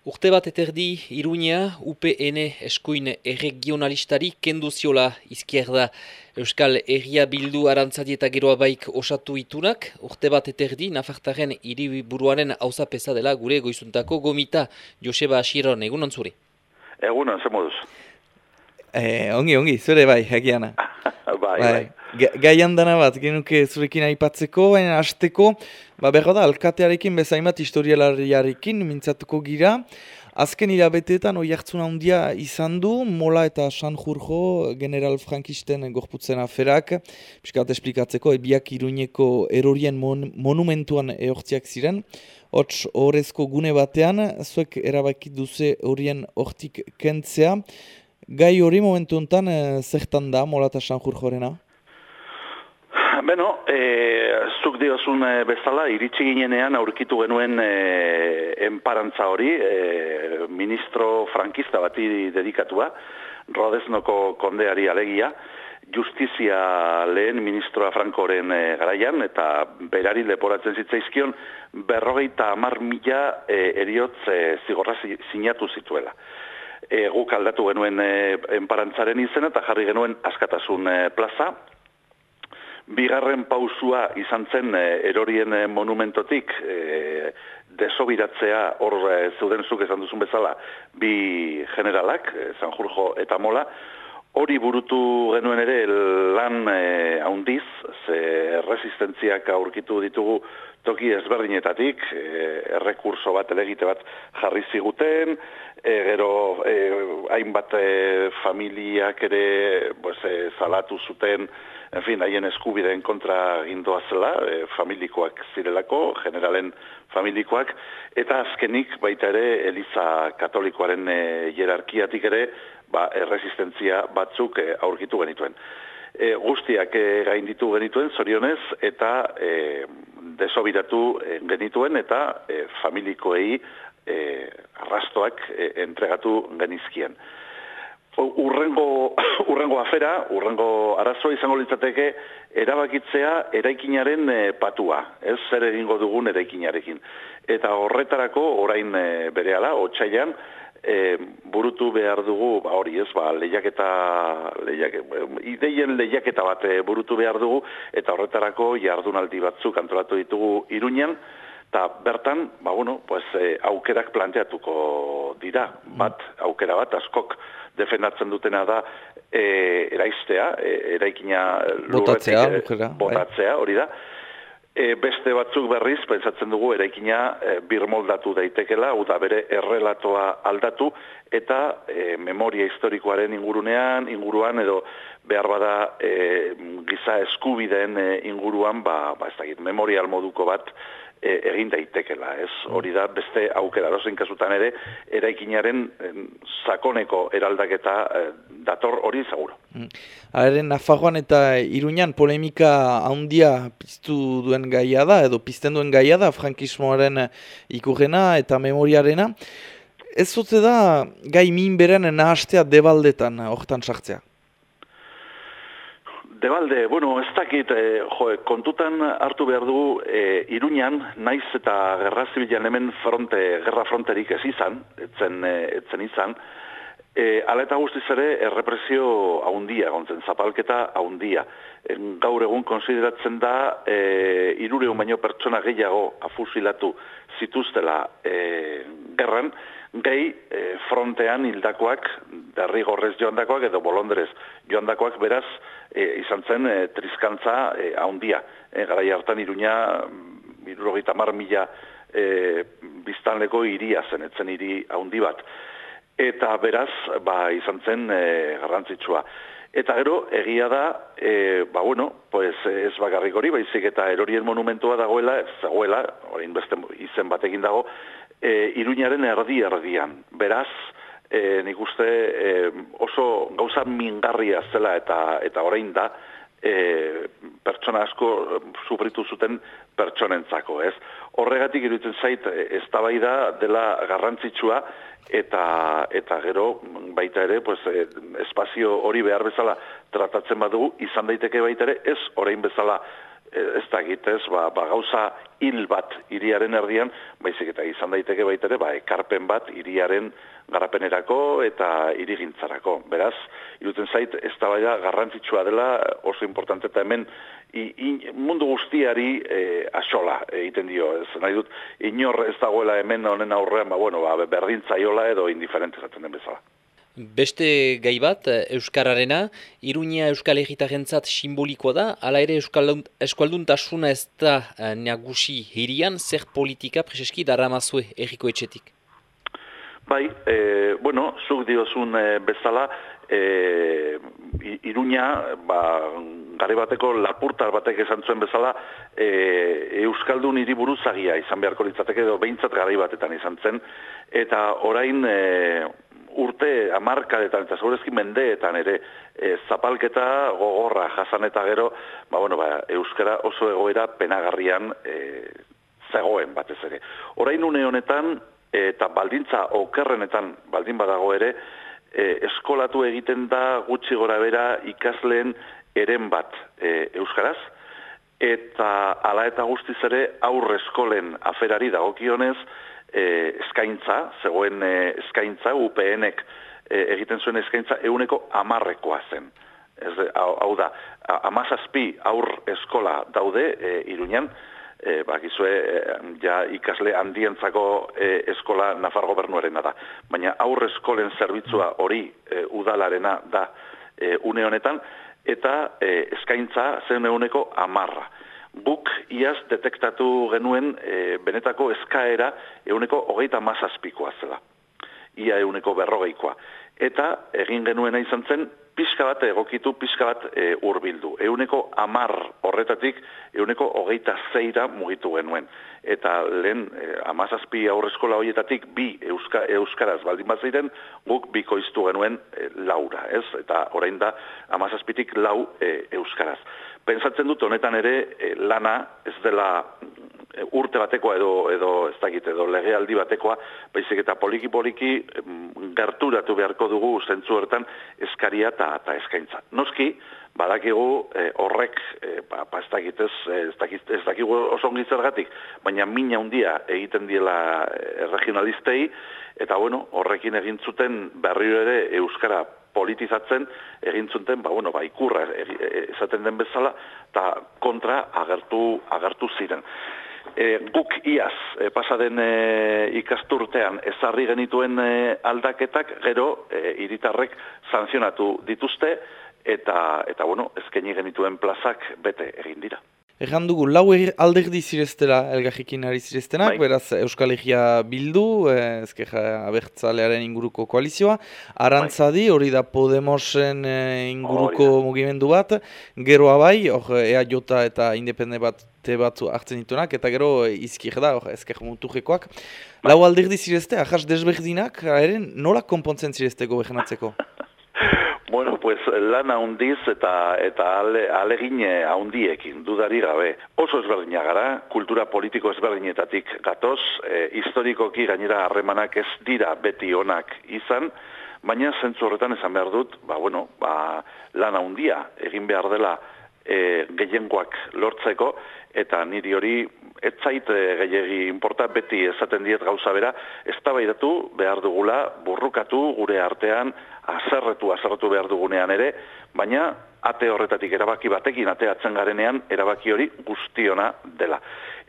Urte bat eterdi Iruña UPN eskuin erregionalistari kendu ziola izkierda Euskal Herria Bildu arantzadi eta geroa baik osatu itunak. Urte bat eterdi Nafartaren hiriburuaren hauza pesa dela gure goizuntako gomita Joseba Asiron egun ontzuri. Egun ze Eh, ongi, ongi, zure bai, egiana. bai, bai. bai. Gaian dana bat, genuke zurekin aipatzeko, baina hasteko, ba berro da, alkatearekin bezaimat historialariarekin mintzatuko gira. Azken hilabeteetan oi hartzuna handia izan du, Mola eta San Jurjo general frankisten gorputzen aferak, piskat esplikatzeko, ebiak iruñeko erorien monumentuan eortziak ziren, Hots, horrezko gune batean, zuek erabaki duze horien hortik kentzea, Gai hori momentu enten, e, zertan da, Mola eta Sanjur jorena? Beno, e, zuk diozun e, bezala, iritsi ginenean aurkitu genuen e, enparantza hori, e, ministro frankista bati dedikatua, Rodeznoko kondeari alegia, justizia lehen ministroa Frankoren e, garaian, eta berari leporatzen zitzaizkion, berrogeita amar mila e, eriotz e, zigorra sinatu zituela e, guk aldatu genuen e, enparantzaren izena eta jarri genuen askatasun e, plaza. Bigarren pausua izan zen e, erorien e, monumentotik e, desobiratzea hor e, zeuden zuk esan duzun bezala bi generalak, e, Sanjurjo eta Mola, hori burutu genuen ere lan e, haundiz, ze resistentziak aurkitu ditugu toki ezberdinetatik, e, errekurso bat elegite bat jarri ziguten, e, gero e, hainbat e, familiak ere pues, e, zalatu zuten, en fin, haien eskubideen kontra gindoa zela, e, familikoak zirelako, generalen familikoak, eta azkenik baita ere Eliza Katolikoaren e, jerarkiatik ere, ba, erresistentzia batzuk e, aurkitu genituen. E, guztiak e, gainditu genituen, zorionez, eta e, desobiratu genituen eta e, familikoei e, arrastoak e, entregatu genizkien. Urrengo, urrengo afera, urrengo arazo izango litzateke erabakitzea eraikinaren patua, ez zer egingo dugun eraikinarekin. Eta horretarako orain e, berehala, otxailan, e, burutu behar dugu, ba hori ez, ba, lehiaketa, lehiak, ideien lehiaketa bat burutu behar dugu, eta horretarako jardunaldi batzuk antolatu ditugu iruñan, eta bertan, ba bueno, pues, e, aukerak planteatuko dira, bat, aukera bat, askok defendatzen dutena da, e, eraistea, e, eraikina botatzea, botatzea, hori da, e, beste batzuk berriz, pentsatzen dugu, eraikina e, birmoldatu daitekela, uda bere errelatoa aldatu, eta e, memoria historikoaren ingurunean, inguruan, edo behar bada e, giza eskubideen e, inguruan, ba, ba ez dakit, memorial moduko bat, e, egin daitekela, ez? Hori da beste aukera dozen kasutan ere eraikinaren sakoneko eraldaketa e, dator hori seguro. Mm. Haren Nafarroan eta Iruñan polemika handia piztu duen gaia da edo pizten duen gaia da frankismoaren ikurrena eta memoriarena. Ez zutze da gai min beren nahastea debaldetan hortan sartzea? Debalde, bueno, ez dakit, e, jo, kontutan hartu behar du e, Iruñan, naiz eta gerra zibilan hemen fronte, gerra fronterik ez izan, etzen, e, etzen izan, e, ala eta guztiz ere, errepresio haundia, gontzen, zapalketa haundia. gaur egun konsideratzen da, e, irureun baino pertsona gehiago afusilatu zituztela e, gerran, gehi e, frontean hildakoak, derrigorrez joandakoak edo bolondrez joandakoak beraz e, izan zen e, trizkantza e, haundia. E, gara hartan iruña, mm, irurogeita mar mila e, biztanleko iria zen, etzen iri haundi bat. Eta beraz, ba, izan zen e, garrantzitsua. Eta gero, egia da, e, ba bueno, pues, ez bakarrik hori, baizik eta erorien monumentua dagoela, ez orain beste izen batekin dago, e, iruñaren erdi erdian. Beraz, e, nik uste e, oso gauza mingarria zela eta eta orain da e, pertsona asko sufritu zuten pertsonentzako, ez? Horregatik iruditzen zait eztabaida dela garrantzitsua eta eta gero baita ere, pues e, espazio hori behar bezala tratatzen badugu izan daiteke baita ere ez orain bezala ez da egitez, ba, ba, gauza hil bat iriaren erdian, baizik eta izan daiteke baitere, ba, ekarpen bat iriaren garapenerako eta irigintzarako. Beraz, iruten zait, ez da baina garrantzitsua dela oso importante eta hemen i, mundu guztiari e, asola egiten dio. Ez nahi dut, inor ez dagoela hemen honen aurrean, ba, bueno, ba, berdintzaiola edo indiferente zaten den bezala. Beste gai bat, Euskararena, Iruña Euskal Egitarentzat simbolikoa da, ala ere Euskalduntasuna ez da eh, nagusi hirian, zer politika preseski daramazue erriko etxetik? Bai, e, bueno, zuk diozun e, bezala, e, Iruña, ba, gare bateko lapurtar batek esan zuen bezala, e, Euskaldun hiriburuzagia izan beharko litzateke edo behintzat gare batetan izan zen, eta orain e, urte amarkadetan eta zaurezki mendeetan ere e, zapalketa gogorra jasan eta gero, ba, bueno, ba, Euskara oso egoera penagarrian e, zegoen batez ere. Orain une honetan, eta baldintza okerrenetan baldin badago ere, e, eskolatu egiten da gutxi gora bera ikasleen eren bat e, euskaraz, eta ala eta guztiz ere aurre eskolen aferari dagokionez e, eskaintza, zegoen e, eskaintza, UPNek e, egiten zuen eskaintza euneko amarrekoa zen. Ez, hau, hau da, amazazpi aur eskola daude e, iruñan, e, bakizue e, ja ikasle handientzako e, eskola Nafar gobernuarena da. Baina aurre eskolen zerbitzua hori e, udalarena da e, une honetan, eta e, eskaintza zen euneko amarra. Buk iaz detektatu genuen e, benetako eskaera euneko hogeita mazazpikoa zela. Ia euneko berrogeikoa. Eta egin genuena izan zen pixka bat egokitu, pixka bat e, urbildu. Euneko amar horretatik, euneko hogeita zeira mugitu genuen. Eta lehen, e, amazazpi aurreskola horietatik, bi euska, euskaraz baldin bat zeiren, guk bikoiztu genuen e, laura, ez? Eta orain da, amazazpitik lau e, euskaraz. Pensatzen dut honetan ere, e, lana ez dela E, urte batekoa edo edo ez dakit edo legealdi batekoa baizik eta poliki poliki gerturatu beharko dugu zentzu hortan eskaria eta ta eskaintza. Noski badakigu e, horrek e, ba, ba ez dakit ez ez dakit ez dakigu oso ongi zergatik, baina mina handia egiten diela e, regionalistei eta bueno, horrekin egin zuten berriro ere euskara politizatzen egin ba, bueno, ba, ikurra esaten den bezala, eta kontra agertu, agertu ziren e, guk iaz e, pasaden e, ikasturtean ezarri genituen e, aldaketak gero e, iritarrek sanzionatu dituzte eta eta bueno, ezkeni genituen plazak bete egin dira. Egan dugu, lau er, alderdi zireztela elgajikin ari zireztenak, bai. beraz Euskal Herria bildu, eh, ezkeja abertzalearen inguruko koalizioa, arantzadi, bai. hori da Podemosen eh, inguruko oh, mugimendu bat, gero abai, hor ea jota eta independe bat te batzu hartzen ditunak, eta gero izkir da, hor ezker mutujekoak. Bai. Lau alderdi zirezte, ahas desberdinak, eren, nola konpontzen zirezte gobegenatzeko? Bueno, pues lana handiz eta eta ale, alegin handiekin dudari gabe. Oso ezberdina gara, kultura politiko ezberdinetatik gatoz, e, historikoki gainera harremanak ez dira beti onak izan, baina zentzu horretan esan behar dut, ba bueno, ba lana handia egin behar dela e, gehiengoak lortzeko eta niri hori ez zait gehiegi inporta beti esaten diet gauza bera, ez behar dugula, burrukatu gure artean, azerretu, azerretu behar dugunean ere, baina ate horretatik erabaki batekin ateatzen garenean erabaki hori guztiona dela.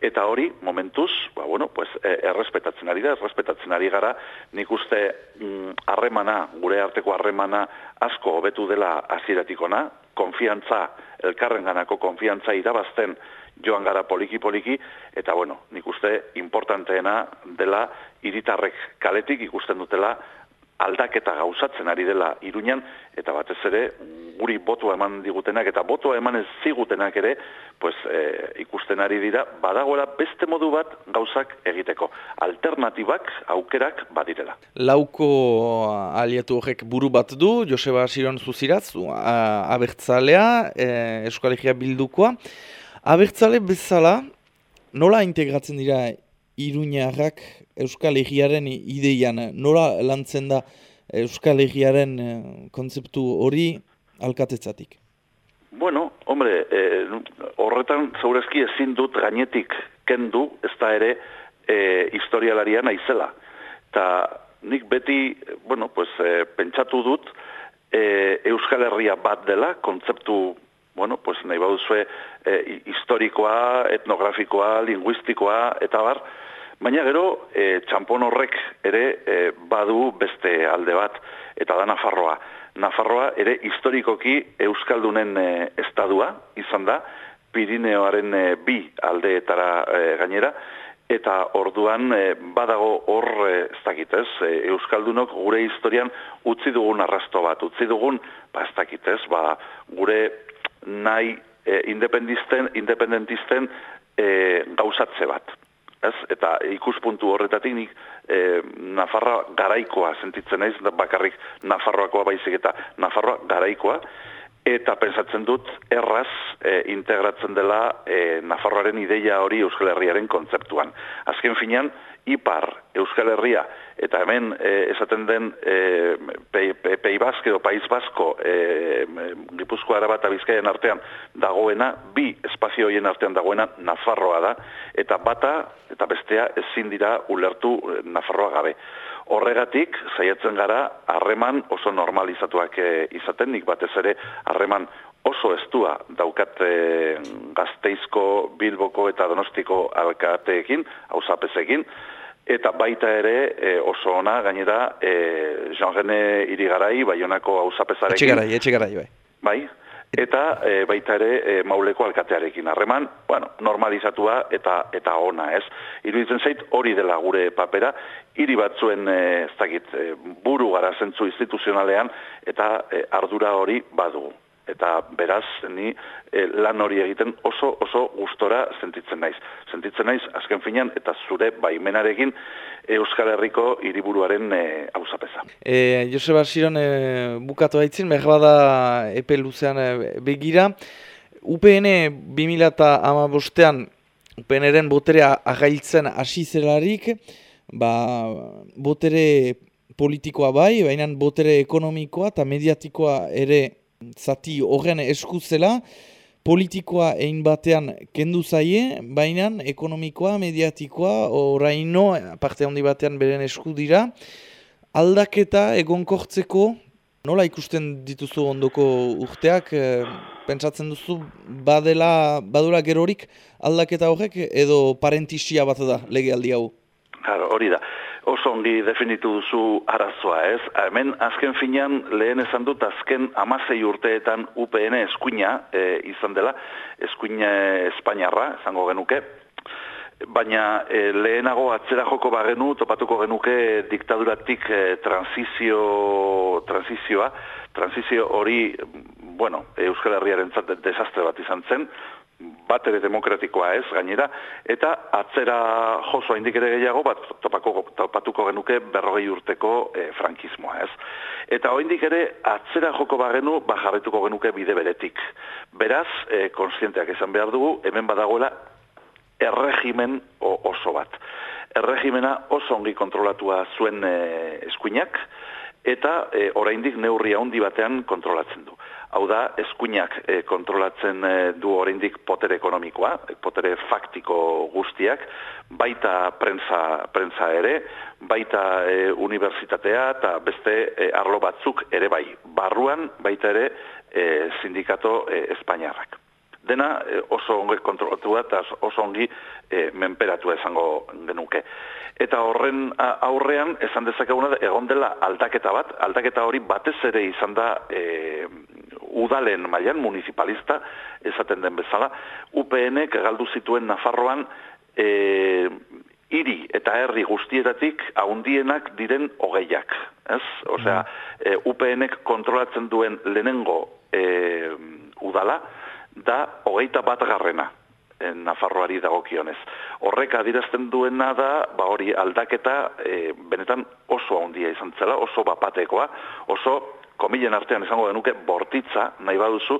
Eta hori, momentuz, ba, bueno, pues, e, errespetatzen ari da, errespetatzen ari gara, nik uste mm, harremana, gure arteko harremana asko hobetu dela aziratikona, konfiantza, elkarren ganako konfiantza irabazten joan gara poliki-poliki, eta bueno, nik uste importanteena dela iritarrek kaletik ikusten dutela aldaketa gauzatzen ari dela iruñan, eta batez ere guri botua eman digutenak, eta botua eman ez zigutenak ere, pues, e, ikusten ari dira, badagoela beste modu bat gauzak egiteko. Alternatibak, aukerak badirela. Lauko aliatu horrek buru bat du, Joseba Siron Zuziraz, abertzalea, e, Euskalegia bildukoa. Abertzale bezala, nola integratzen dira Iruñarrak Euskal Herriaren ideian, nola lantzen da Euskal Herriaren eh, kontzeptu hori alkatetzatik? Bueno, hombre, e, horretan zaurezki ezin dut gainetik kendu, ez da ere e, historialaria naizela. Ta nik beti, bueno, pues, e, pentsatu dut e, Euskal Herria bat dela, kontzeptu, bueno, pues, nahi baduzue e, historikoa, etnografikoa, linguistikoa, eta bar, baina gero, e, txampon horrek ere e, badu beste alde bat, eta da Nafarroa. Nafarroa ere historikoki Euskaldunen e, estadua izan da, Pirineoaren e, bi aldeetara e, gainera, eta orduan e, badago hor, e, ez dakitez, e, Euskaldunok gure historian utzi dugun arrasto bat, utzi dugun, ba ez dakitez, ba, gure nahi e, independisten, independentisten e, gauzatze bat. Ez? Eta ikuspuntu horretatik nik e, Nafarroa garaikoa sentitzen naiz, bakarrik Nafarroakoa baizik eta Nafarroa garaikoa, eta pensatzen dut erraz e, integratzen dela e, Nafarroaren ideia hori Euskal Herriaren kontzeptuan. Azken finean, ipar Euskal Herria, eta hemen e, esaten den e, pei, pei, pei baske edo paiz basko e, Gipuzkoa arabata bizkaien artean dagoena, bi espazio horien artean dagoena Nafarroa da, eta bata eta bestea ezin dira ulertu Nafarroa gabe. Horregatik, saiatzen gara, harreman oso normalizatuak e, izaten, nik batez ere, harreman oso estua daukat e, gazteizko, bilboko eta donostiko alkateekin, hausapezekin, eta baita ere e, oso ona, gainera, e, Jean-René irigarai, baionako hausapezarekin. Etxegarai, etxegarai, bai. Bai, eta e, baita ere e, mauleko alkatearekin. Harreman, bueno, normalizatua eta eta ona, ez? Iruditzen zait hori dela gure papera, hiri batzuen e, ez dakit, e, buru gara zentzu instituzionalean eta e, ardura hori badugu eta beraz ni e, lan hori egiten oso oso gustora sentitzen naiz. Sentitzen naiz azken finean eta zure baimenarekin Euskal Herriko hiriburuaren e, auzapeza. E, Joseba Siron e, bukatu haitzin, da epe luzean e, begira. UPN 2008an UPNren boterea agailtzen hasi zelarik, ba, botere politikoa bai, baina botere ekonomikoa eta mediatikoa ere zati horren eskuzela, politikoa egin batean kendu zaie, baina ekonomikoa, mediatikoa, oraino, parte handi batean beren esku dira, aldaketa egonkortzeko, nola ikusten dituzu ondoko urteak, e, pentsatzen duzu badela, badura gerorik aldaketa horrek, edo parentisia bat da lege aldi hau? hori da oso ongi definitu duzu arazoa, ez? Hemen azken finean lehen esan dut azken amasei urteetan UPN eskuina e, izan dela, eskuina Espainiarra, esango genuke, baina e, lehenago atzera joko bagenu, topatuko genuke diktaduratik e, transizio, transizioa, transizio hori, bueno, Euskal Herriaren desastre bat izan zen, bat ere demokratikoa ez, gainera, eta atzera josoa indik ere gehiago, bat topako, topatuko genuke berrogei urteko e, frankismoa ez. Eta oindik ere atzera joko bagenu, bajarretuko genuke bide beretik. Beraz, e, konsienteak esan behar dugu, hemen badagoela erregimen oso bat. Erregimena oso ongi kontrolatua zuen e, eskuinak, eta e, oraindik neurria handi batean kontrolatzen du. Hau da, eskuinak e, kontrolatzen e, du oraindik potere ekonomikoa, potere faktiko guztiak, baita prensa, prensa ere, baita e, unibertsitatea eta beste e, arlo batzuk ere bai. Barruan baita ere e, sindikato e, Espainiarrak. Dena oso ongi kontrolatu eta oso ongi e, menperatu esango genuke eta horren aurrean esan dezakeguna egon dela aldaketa bat, aldaketa hori batez ere izan da e, udalen mailan municipalista esaten den bezala, UPN galdu zituen Nafarroan e, hiri eta herri guztietatik haundienak diren hogeiak. Ez? Osea, mm. e, UPNek kontrolatzen duen lehenengo e, udala da hogeita bat garrena. Nafarroari dagokionez. Horrek adirazten duena da, ba hori aldaketa e, benetan oso handia izan zela, oso bapatekoa, oso komilen artean izango denuke bortitza nahi baduzu,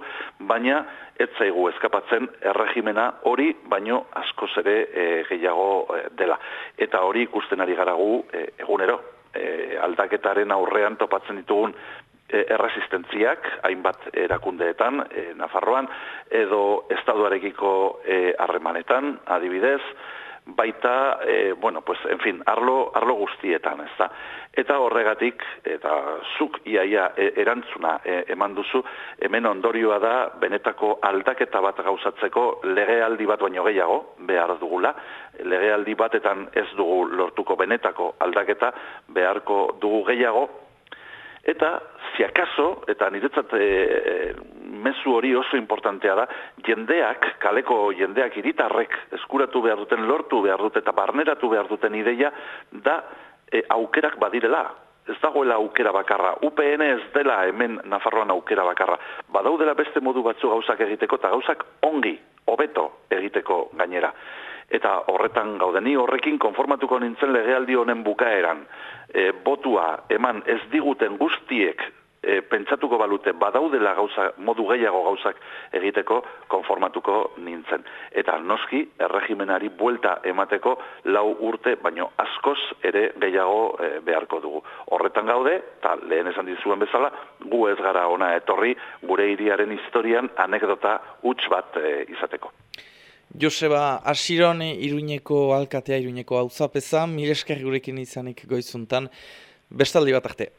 baina ez zaigu eskapatzen erregimena hori baino asko ere e, gehiago e, dela. Eta hori ikusten ari garagu e, egunero, e, aldaketaren aurrean topatzen ditugun erresistentziak, hainbat erakundeetan, e, Nafarroan, edo estaduarekiko harremanetan, adibidez, baita, e, bueno, pues, en fin, arlo, arlo guztietan, ez da. Eta horregatik, eta zuk iaia e, erantzuna e, eman duzu, hemen ondorioa da, benetako aldaketa bat gauzatzeko legealdi bat baino gehiago, behar dugula, legealdi batetan ez dugu lortuko benetako aldaketa, beharko dugu gehiago, eta, ziakaso, eta niretzat e, mezu hori oso importantea da, jendeak, kaleko jendeak iritarrek eskuratu behar duten, lortu behar duten eta barneratu behar duten ideia, da e, aukerak badirela. Ez dagoela aukera bakarra. UPN ez dela hemen Nafarroan aukera bakarra. Badaudela beste modu batzu gauzak egiteko eta gauzak ongi, hobeto egiteko gainera. Eta horretan gaudeni horrekin konformatuko nintzen legealdi honen bukaeran. E, botua eman ez diguten guztiek e, pentsatuko balute badaudela gauza, modu gehiago gauzak egiteko konformatuko nintzen. Eta noski, erregimenari buelta emateko lau urte, baino askoz ere gehiago e, beharko dugu. Horretan gaude, eta lehen esan dizuen bezala, gu ez gara ona etorri, gure iriaren historian anekdota huts bat e, izateko. Joseba, asiron iruñeko alkatea, iruñeko hau zapeza, milesker gurekin izanik goizuntan, bestaldi bat arte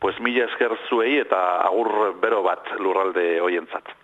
pues mila esker zuei eta agur bero bat lurralde hoientzat.